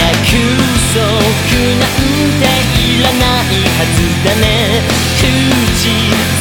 約束なんていらないはずだね。口